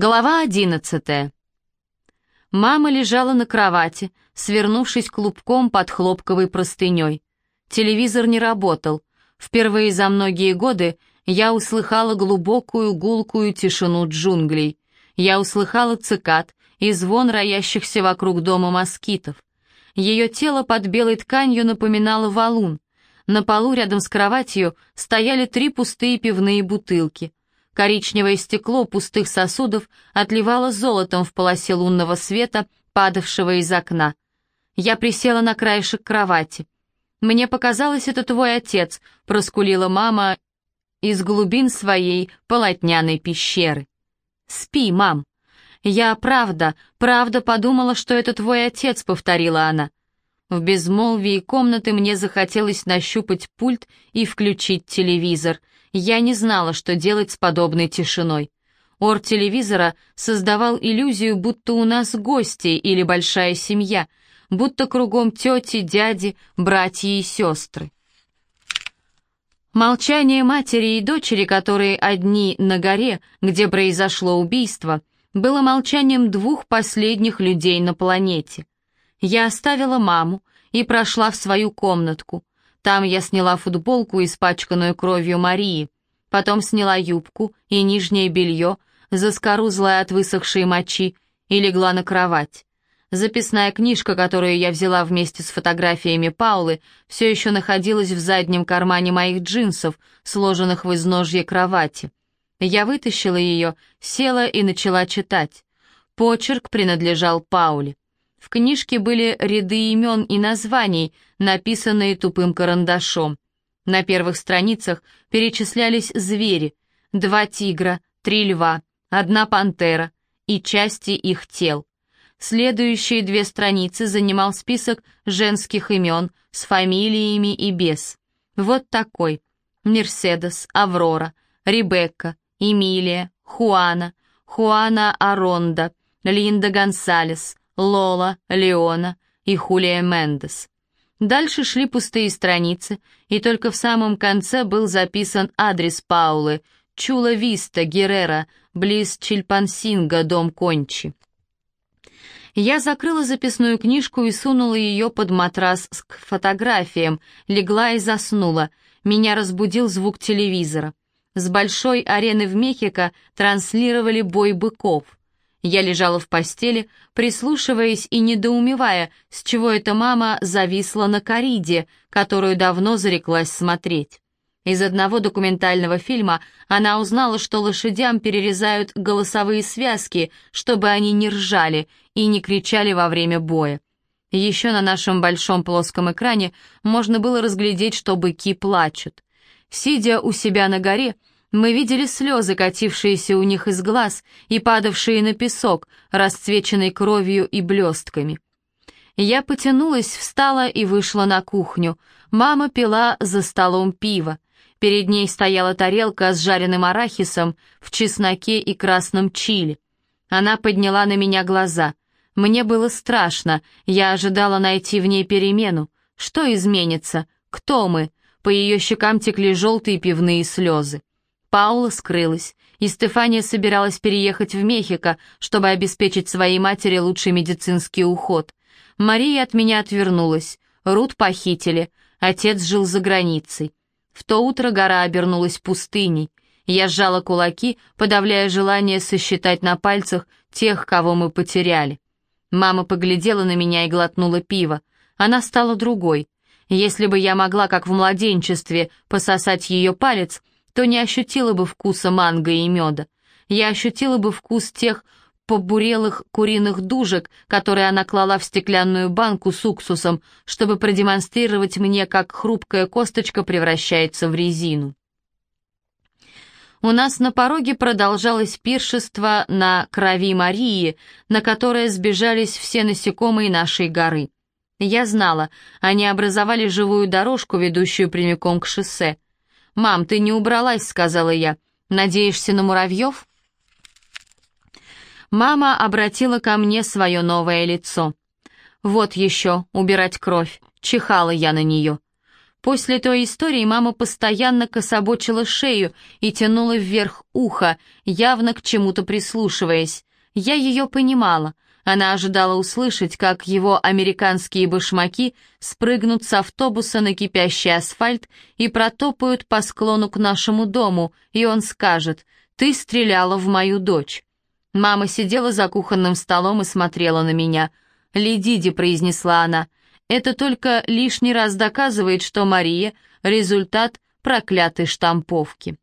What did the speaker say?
Глава одиннадцатая. Мама лежала на кровати, свернувшись клубком под хлопковой простыней. Телевизор не работал. Впервые за многие годы я услыхала глубокую гулкую тишину джунглей. Я услыхала цикад и звон роящихся вокруг дома москитов. Ее тело под белой тканью напоминало валун. На полу рядом с кроватью стояли три пустые пивные бутылки — Коричневое стекло пустых сосудов отливало золотом в полосе лунного света, падавшего из окна. Я присела на краешек кровати. «Мне показалось, это твой отец», — проскулила мама из глубин своей полотняной пещеры. «Спи, мам». «Я правда, правда подумала, что это твой отец», — повторила она. В безмолвии комнаты мне захотелось нащупать пульт и включить телевизор. Я не знала, что делать с подобной тишиной. Ор телевизора создавал иллюзию, будто у нас гости или большая семья, будто кругом тети, дяди, братья и сестры. Молчание матери и дочери, которые одни на горе, где произошло убийство, было молчанием двух последних людей на планете. Я оставила маму и прошла в свою комнатку. Там я сняла футболку, испачканную кровью Марии, потом сняла юбку и нижнее белье, заскорузлая от высохшей мочи, и легла на кровать. Записная книжка, которую я взяла вместе с фотографиями Паулы, все еще находилась в заднем кармане моих джинсов, сложенных в изножье кровати. Я вытащила ее, села и начала читать. Почерк принадлежал Пауле. В книжке были ряды имен и названий, написанные тупым карандашом. На первых страницах перечислялись звери, два тигра, три льва, одна пантера и части их тел. Следующие две страницы занимал список женских имен с фамилиями и без. Вот такой. Мерседес, Аврора, Ребекка, Эмилия, Хуана, Хуана Аронда, Линда Гонсалес, Лола, Леона и Хулия Мендес. Дальше шли пустые страницы, и только в самом конце был записан адрес Паулы Чула Виста, Геррера, близ Чильпансинга, дом Кончи. Я закрыла записную книжку и сунула ее под матрас с фотографиям, легла и заснула. Меня разбудил звук телевизора. С большой арены в Мехико транслировали бой быков. Я лежала в постели, прислушиваясь и недоумевая, с чего эта мама зависла на кориде, которую давно зареклась смотреть. Из одного документального фильма она узнала, что лошадям перерезают голосовые связки, чтобы они не ржали и не кричали во время боя. Еще на нашем большом плоском экране можно было разглядеть, что быки плачут. Сидя у себя на горе, мы видели слезы, катившиеся у них из глаз и падавшие на песок, расцвеченный кровью и блестками. Я потянулась, встала и вышла на кухню. Мама пила за столом пиво. Перед ней стояла тарелка с жареным арахисом в чесноке и красном чили. Она подняла на меня глаза. Мне было страшно, я ожидала найти в ней перемену. Что изменится? Кто мы? По ее щекам текли желтые пивные слезы. Паула скрылась, и Стефания собиралась переехать в Мехико, чтобы обеспечить своей матери лучший медицинский уход. Мария от меня отвернулась, Рут похитили, отец жил за границей. В то утро гора обернулась пустыней. Я сжала кулаки, подавляя желание сосчитать на пальцах тех, кого мы потеряли. Мама поглядела на меня и глотнула пиво. Она стала другой. Если бы я могла, как в младенчестве, пососать ее палец, то не ощутила бы вкуса манго и меда. Я ощутила бы вкус тех побурелых куриных дужек, которые она клала в стеклянную банку с уксусом, чтобы продемонстрировать мне, как хрупкая косточка превращается в резину. У нас на пороге продолжалось пиршество на крови Марии, на которое сбежались все насекомые нашей горы. Я знала, они образовали живую дорожку, ведущую прямиком к шоссе. «Мам, ты не убралась», — сказала я. «Надеешься на муравьев?» Мама обратила ко мне свое новое лицо. «Вот еще, убирать кровь», — чихала я на нее. После той истории мама постоянно кособочила шею и тянула вверх ухо, явно к чему-то прислушиваясь. Я ее понимала. Она ожидала услышать, как его американские башмаки спрыгнут с автобуса на кипящий асфальт и протопают по склону к нашему дому, и он скажет «Ты стреляла в мою дочь». Мама сидела за кухонным столом и смотрела на меня. «Ледиди», — произнесла она, — «это только лишний раз доказывает, что Мария — результат проклятой штамповки».